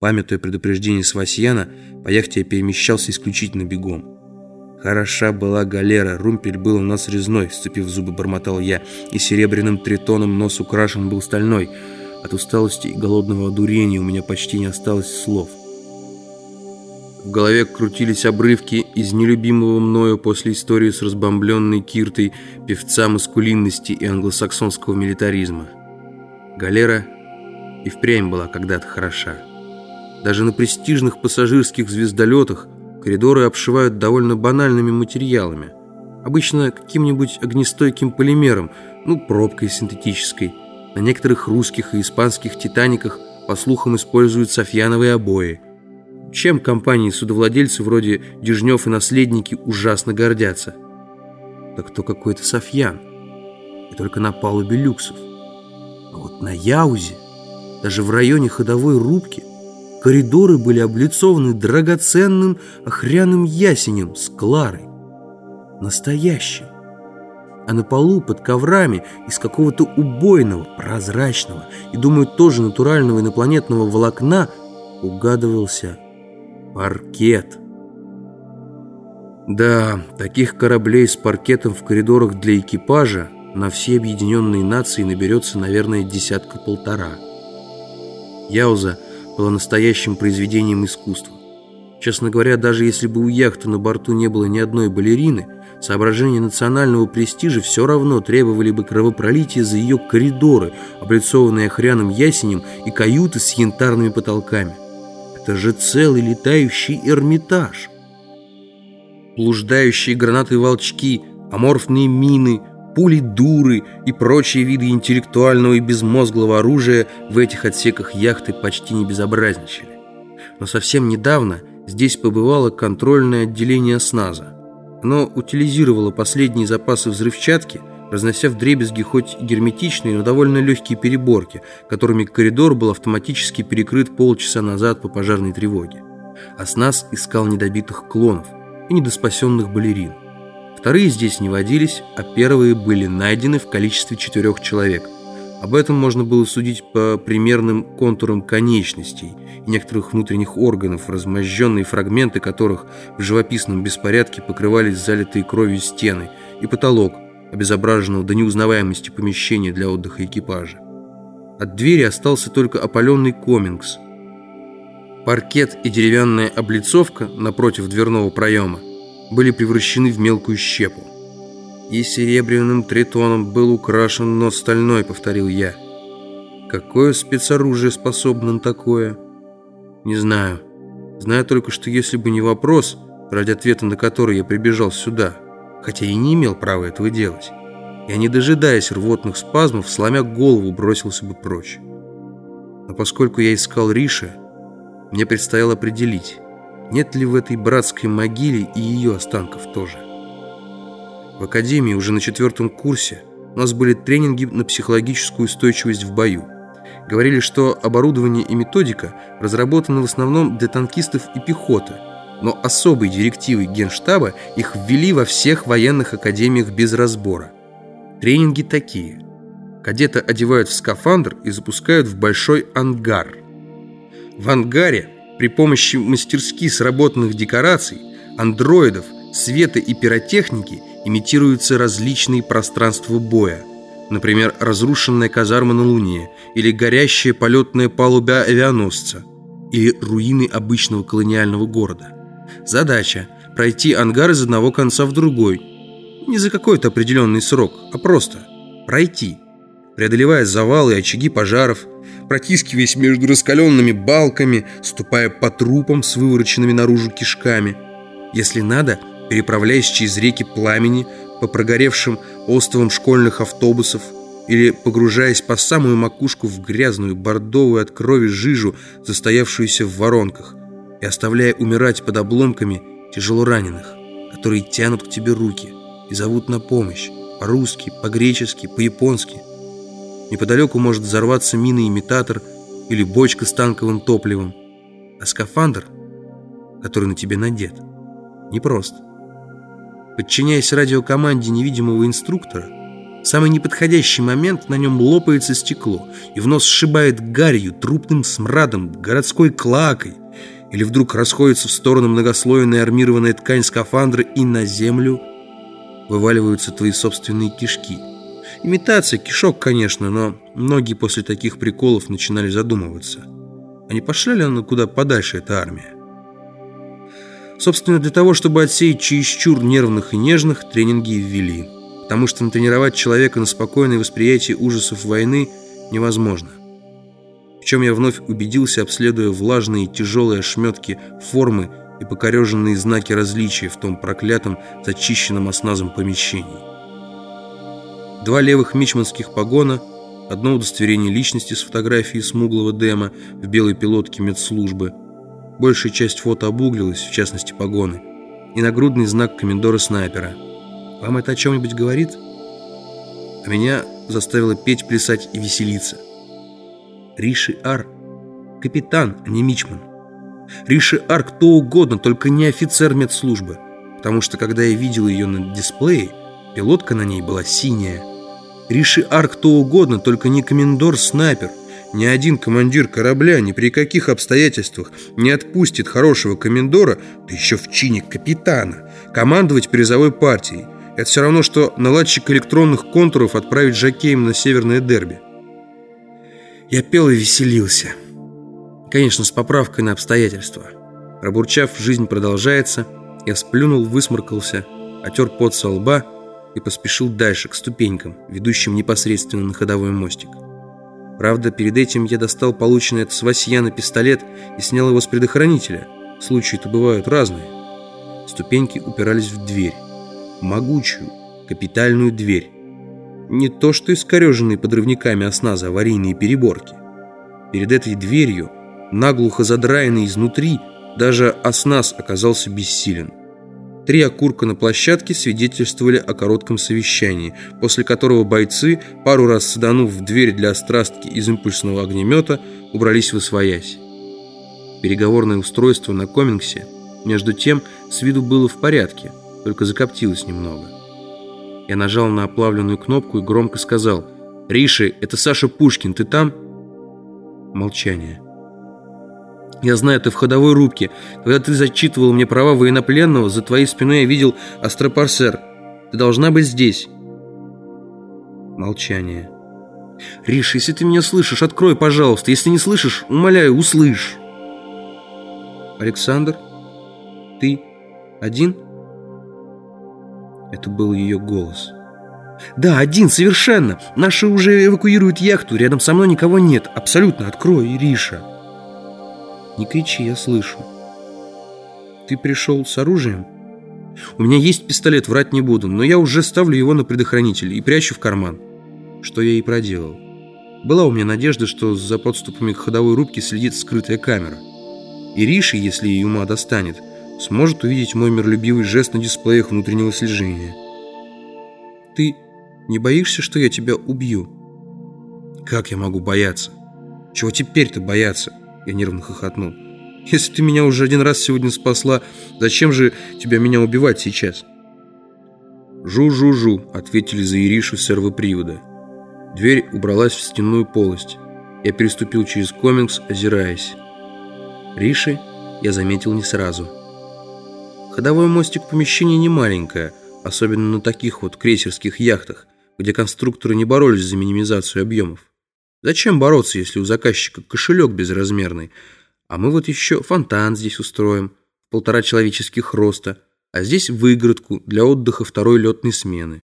Памятуя предупреждение Свасьяна, по яхте я перемещался исключительно бегом. Хороша была галера, румпель был у нас резной, сцепив зубы, бормотал я, и серебряным тритоном нос украшен был стальной. От усталости и голодного одурения у меня почти не осталось слов. В голове крутились обрывки из нелюбимого мною после истории с разбомбленной киртой певца маскулинности и англосаксонского милитаризма. Галера и впрямь была когда-то хороша. Даже на престижных пассажирских звездолетах коридоры обшивают довольно банальными материалами. Обычно каким-нибудь огнестойким полимером, ну, пробкой синтетической. На некоторых русских и испанских «Титаниках» по слухам используют софьяновые обои. Чем компании-судовладельцы вроде Дежнев и наследники ужасно гордятся? Так то какой-то Софьян. И только на палубе люксов. А вот на Яузе, даже в районе ходовой рубки, Коридоры были облицованы драгоценным охряным ясенем с Кларой. Настоящим. А на полу под коврами из какого-то убойного, прозрачного и, думаю, тоже натурального инопланетного волокна угадывался паркет. Да, таких кораблей с паркетом в коридорах для экипажа на все объединенные нации наберется, наверное, десятка-полтора. Яуза – было настоящим произведением искусства. Честно говоря, даже если бы у яхты на борту не было ни одной балерины, соображения национального престижа все равно требовали бы кровопролития за ее коридоры, облицованные охряным ясенем и каюты с янтарными потолками. Это же целый летающий Эрмитаж. Блуждающие гранаты-волчки, аморфные мины – пули дуры и прочие виды интеллектуального и безмозглого оружия в этих отсеках яхты почти не безобразничали. Но совсем недавно здесь побывало контрольное отделение СНАЗа. Оно утилизировало последние запасы взрывчатки, разнося дребезги хоть герметичные, но довольно легкие переборки, которыми коридор был автоматически перекрыт полчаса назад по пожарной тревоге. А СНАЗ искал недобитых клонов и недоспасенных балерин. Вторые здесь не водились, а первые были найдены в количестве четырех человек. Об этом можно было судить по примерным контурам конечностей и некоторых внутренних органов, размозженные фрагменты которых в живописном беспорядке покрывались залитые кровью стены и потолок, обезображенного до неузнаваемости помещения для отдыха экипажа. От двери остался только опаленный комингс. Паркет и деревянная облицовка напротив дверного проема были превращены в мелкую щепу. «И серебряным тритоном был украшен нос стальной», — повторил я. «Какое спецоружие способно на такое?» «Не знаю. Знаю только, что если бы не вопрос, ради ответа на который я прибежал сюда, хотя и не имел права этого делать, я, не дожидаясь рвотных спазмов, сломя голову, бросился бы прочь. Но поскольку я искал Риши, мне предстояло определить, нет ли в этой братской могиле и ее останков тоже. В академии уже на четвертом курсе у нас были тренинги на психологическую устойчивость в бою. Говорили, что оборудование и методика разработаны в основном для танкистов и пехоты, но особой директивой генштаба их ввели во всех военных академиях без разбора. Тренинги такие. Кадета одевают в скафандр и запускают в большой ангар. В ангаре при помощи мастерски сработанных декораций, андроидов, света и пиротехники имитируются различные пространства боя. Например, разрушенная казарма на Луне, или горящая полетная палуба авианосца, или руины обычного колониального города. Задача – пройти ангар из одного конца в другой. Не за какой-то определенный срок, а просто пройти, преодолевая завалы и очаги пожаров – протискиваясь между раскаленными балками, ступая по трупам с вывороченными наружу кишками. Если надо, переправляясь через реки пламени по прогоревшим островам школьных автобусов или погружаясь по самую макушку в грязную бордовую от крови жижу, застоявшуюся в воронках, и оставляя умирать под обломками тяжело раненых, которые тянут к тебе руки и зовут на помощь, по-русски, по-гречески, по-японски – Неподалеку может взорваться миноимитатор или бочка с танковым топливом. А скафандр, который на тебе надет, непрост. Подчиняясь радиокоманде невидимого инструктора, В самый неподходящий момент на нем лопается стекло, и в нос сшибает гарью, трупным смрадом, городской клакой. Или вдруг расходится в сторону многослойная армированная ткань скафандра, и на землю вываливаются твои собственные кишки. Имитация кишок, конечно, но многие после таких приколов начинали задумываться. А не пошла ли она куда подальше, эта армия? Собственно, для того, чтобы отсеять чересчур нервных и нежных, тренинги ввели. Потому что натренировать человека на спокойное восприятие ужасов войны невозможно. В чем я вновь убедился, обследуя влажные тяжелые ошметки формы и покореженные знаки различия в том проклятом, зачищенном осназом помещении. Два левых мичманских погона, одно удостоверение личности с фотографией смуглого Дема в белой пилотке медслужбы. Большая часть фото обуглилась, в частности погоны, и нагрудный знак комендора-снайпера. Вам это о чем-нибудь говорит? А меня заставило петь, плясать и веселиться. Риши Ар – капитан, а не мичман. Риши Ар кто угодно, только не офицер медслужбы. Потому что, когда я видел ее на дисплее, пилотка на ней была синяя. Риши Ар кто угодно, только не комендор-снайпер. Ни один командир корабля ни при каких обстоятельствах не отпустит хорошего комендора, да еще в чине капитана, командовать призовой партией. Это все равно, что наладчик электронных контуров отправить жакеем на северное дерби. Я пел и веселился. Конечно, с поправкой на обстоятельства. Пробурчав, жизнь продолжается, я сплюнул, высморкался, отер пот со лба и поспешил дальше, к ступенькам, ведущим непосредственно на ходовой мостик. Правда, перед этим я достал полученный от Свасьяна пистолет и снял его с предохранителя. Случаи-то бывают разные. Ступеньки упирались в дверь. Могучую, капитальную дверь. Не то что искореженные подрывниками осназа аварийные переборки. Перед этой дверью наглухо задраенный изнутри, даже оснас оказался бессилен. Три окурка на площадке свидетельствовали о коротком совещании, после которого бойцы, пару раз саданув в дверь для острастки из импульсного огнемета, убрались в освоясь. Переговорное устройство на Комингсе, между тем, с виду было в порядке, только закоптилось немного. Я нажал на оплавленную кнопку и громко сказал «Риши, это Саша Пушкин, ты там?» Молчание. Я знаю, ты в ходовой рубке. Когда ты зачитывал мне права военнопленного, за твоей спиной я видел астропарсер. Ты должна быть здесь. Молчание. Риш, если ты меня слышишь, открой, пожалуйста. Если не слышишь, умоляю, услышь. Александр, ты один? Это был ее голос. Да, один, совершенно. Наши уже эвакуируют яхту. Рядом со мной никого нет. Абсолютно, открой, Риша. Не кричи, я слышу. Ты пришел с оружием? У меня есть пистолет, врать не буду, но я уже ставлю его на предохранитель и прячу в карман. Что я и проделал. Была у меня надежда, что за подступами к ходовой рубке следит скрытая камера. И Риши, если ей ума достанет, сможет увидеть мой миролюбивый жест на дисплеях внутреннего слежения. Ты не боишься, что я тебя убью? Как я могу бояться? Чего теперь-то бояться? Я нервно хохотнул. «Если ты меня уже один раз сегодня спасла, зачем же тебя меня убивать сейчас?» «Жу-жу-жу», — ответили за Иришу сервопривода. Дверь убралась в стенную полость. Я переступил через комикс, озираясь. Риши я заметил не сразу. Ходовой мостик помещения не маленькое, особенно на таких вот крейсерских яхтах, где конструкторы не боролись за минимизацию объемов. Зачем бороться, если у заказчика кошелек безразмерный? А мы вот еще фонтан здесь устроим, полтора человеческих роста, а здесь выгородку для отдыха второй летной смены.